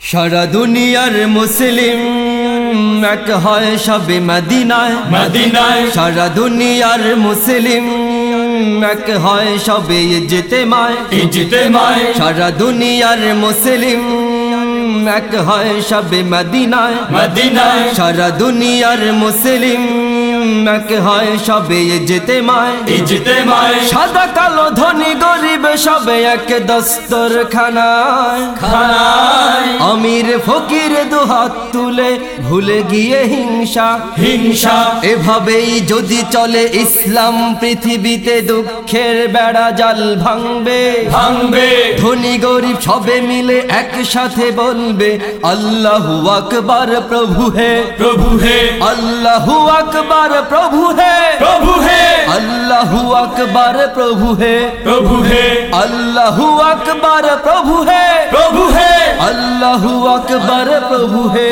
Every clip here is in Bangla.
সারা দুনিয়ার মুসলিম এক হয় সবে মদিনায়। মদিনায়। সারা দুনিয়ার মুসলিম এক হয় সবে ইজতেমায়। ইজতেমায়। সারা দুনিয়ার মুসলিম এক হয় সবে মদিনায়। মদিনায়। সারা দুনিয়ার মুসলিম এক হয় সবে ইজতেমায় ইজতেমায় সাদা কালো ধনী গরিব সবে এক দস্তর খানায় খানায়। আমির ফকির দুহাত তুলে ভুলে গিয়ে হিংসা। হিংসা। এভাবেই যদি চলে ইসলাম পৃথিবীতে দুঃখের বেড়া জাল ভাঙবে। ভাঙবে। ধনী গরিব সবে মিলে একসাথে বলবে আল্লাহু আকবার প্রভু হে। প্রভু হে। আল্লাহু আকবার প্রভু হে প্রভু হে আল্লাহু আকবার প্রভু হে প্রভু হে আল্লাহু আকবার প্রভু হে প্রভু হে আল্লাহু আকবার প্রভু হে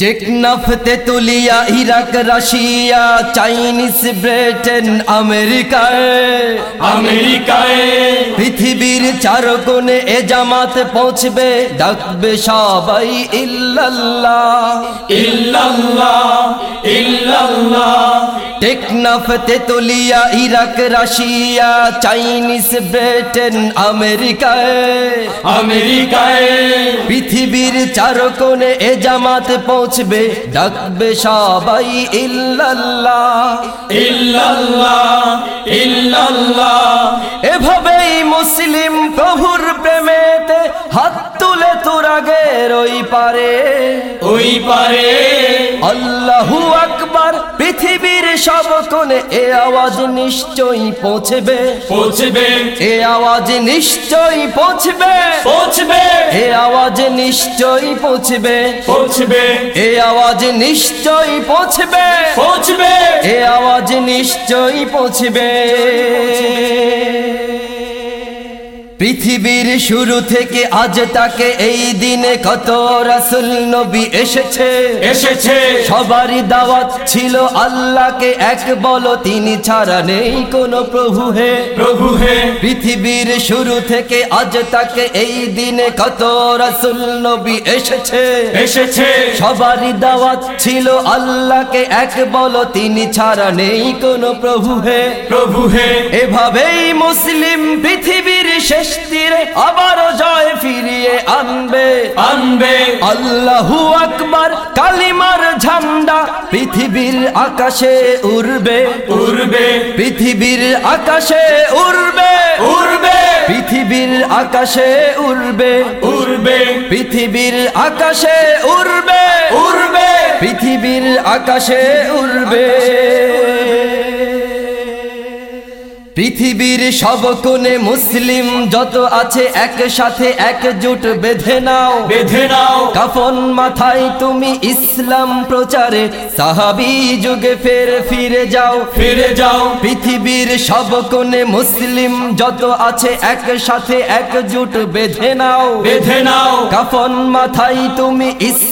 Teknaf Tetulia Iraq Russia Chinese Britain আমেরিকায়। আমেরিকায়। পৃথিবীর চার কোণে এ জামাত পৌঁছবে ডাকবে সবাই ইল্লাল্লাহ। ইল্লাল্লাহ ইল্লাল্লাহ। Teknaf Tetulia Iraq Russia Chinese Britain আমেরিকায়। আমেরিকায়। পৃথিবীর চার কোণে এ জামাত পৌঁছবে ডাকবে সবাই ইল্লাল্লাহ। ইল্লাল্লাহ ইল্লাল্লাহ। এভাবেই মুসলিম প্রভুর প্রেমেতে হাত তুলে তুরাগের ওই পারে। ওই পারে। আল্লাহু আকবার। পৃথিবীর সব কোণে এ আওয়াজ নিশ্চয়ই পৌঁছবে। পৌঁছবে। এ আওয়াজ নিশ্চয়ই পৌঁছবে। পৌঁছবে। এ আওয়াজ নিশ্চয়ই পৌঁছবে। পৌঁছবে। এ আওয়াজ নিশ্চয়ই পৌঁছবে। পৌঁছবে। এ আওয়াজ নিশ্চয়ই পৌঁছবে। পৃথিবীর শুরু থেকে আজ তাকে এই দিনে কত রাসুল নবী এসেছে? এসেছে। সবারই দাওয়াত ছিল আল্লাহকে এক বলো তিনি ছাড়া নেই কোনো প্রভু হে। প্রভু হে। পৃথিবীর শুরু থেকে আজ তাকে এই দিনে কত রাসুল নবী এসেছে? এসেছে। সবারই দাওয়াত ছিল আল্লাহকে এক বলো তিনি ছাড়া নেই কোনো প্রভু হে। প্রভু হে। এভাবেই মুসলিম পৃথিবীর শেষ তীরে আবারও জয় ফিরিয়ে আনবে। আনবে। আল্লাহু আকবার কালিমার ঝান্ডা পৃথিবীর আকাশে উড়বে। উড়বে। পৃথিবীর আকাশে উড়বে। উড়বে। পৃথিবীর আকাশে উড়বে। উড়বে। পৃথিবীর আকাশে উড়বে। উড়বে। পৃথিবীর আকাশে উড়বে। পৃথিবীর সব কোণে মুসলিম যত আছে একসাথে একজোট বেঁধে নাও। বেঁধে নাও। কাফন মাথায় তুমি ইসলাম প্রচারে সাহাবি যুগে ফের ফিরে যাও। ফিরে যাও। পৃথিবীর সব কোণে মুসলিম যত আছে একসাথে একজোট বেঁধে নাও। বেঁধে নাও। কাফন মাথায় তুমি ইসলাম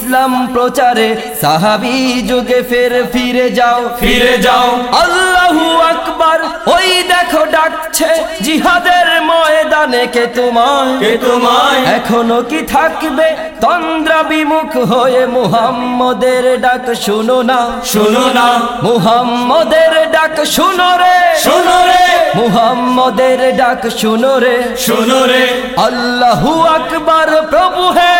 প্রচারে সাহাবি যুগে ফের ফিরে যাও। ফিরে যাও। আল্লাহু আকবার ওই দেখো ডাকছে জিহাদের ময়দানে কে তোমায়? কে তোমায়? এখনও কি থাকবে? তন্দ্রা বিমুখ হয়ে মুহাম্মদের ডাক শুনো না। শুনো না। মুহাম্মদের ডাক শুনো রে। শোনো রে। মুহাম্মদের ডাক শুনো রে। শোনো রে। আল্লাহু আকবার প্রভু হে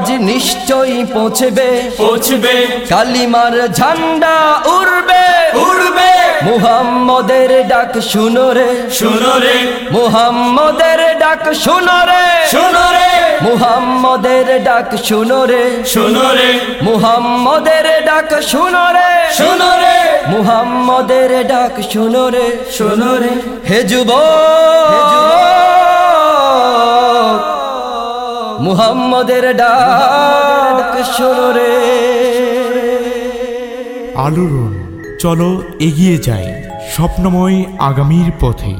আওয়াজ নিশ্চয়ই পৌঁছবে পৌঁছবে কালিমার ঝান্ডা উড়বে উড়বে মুহাম্মদের ডাক শুনো রে শোনো রে মুহাম্মদের ডাক শুনো রে শোনো রে মুহাম্মদের ডাক শুনো রে শোনো রে মুহাম্মদের ডাক শুনো রে শোনো রে মুহাম্মদের ডাক শুনো রে শোনো রে হে যুব মুহাম্মদের ডাক শুনো রে। আলোড়ন চলো এগিয়ে যাই স্বপ্নময় আগামীর পথে।